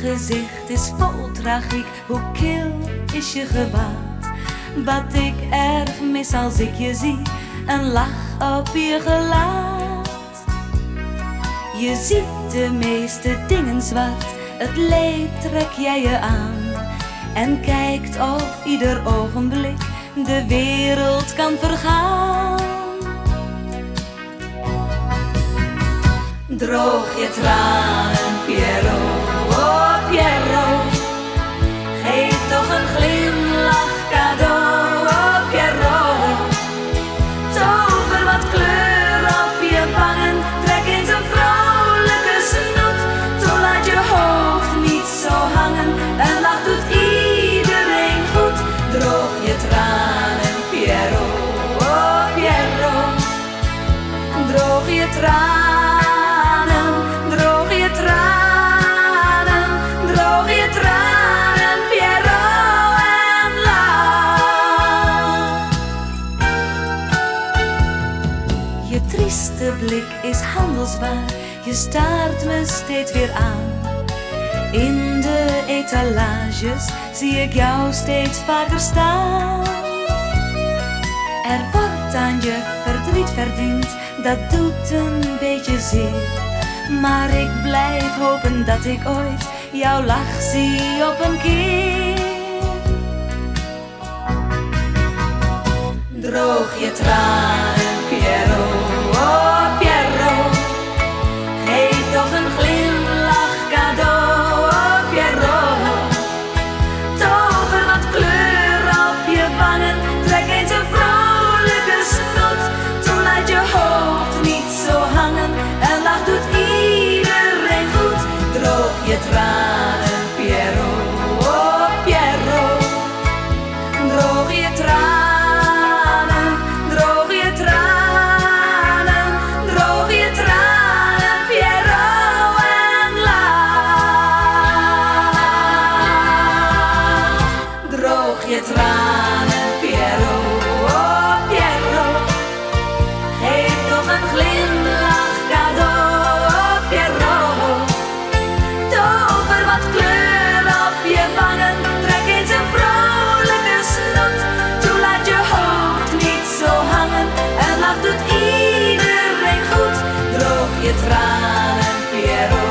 gezicht is vol tragiek. Hoe kil is je gewaad? Wat ik erg mis als ik je zie, een lach op je gelaat. Je ziet de meeste dingen zwart, het leed trek jij je aan. En kijkt of ieder ogenblik de wereld kan vergaan. Droog je tranen, tranen. Droog je tranen, droog je tranen, Piero en. Je trieste blik is handelswaar, je staart me steeds weer aan. In de etalages zie ik jou steeds vaker staan. Er wordt aan je verdriet verdiend, dat doet een beetje zeer. Maar ik blijf hopen dat ik ooit jouw lach zie op een keer. Droog je tranen, Je tranen, Piero, oh Piero. Geef toch een glimlach cadeau, oh, Piero. Tover wat kleur op je wangen, trek eens een vrolijke snot. Toe laat je hoofd niet zo hangen, en laat doet iedereen goed. Droog je tranen, Piero.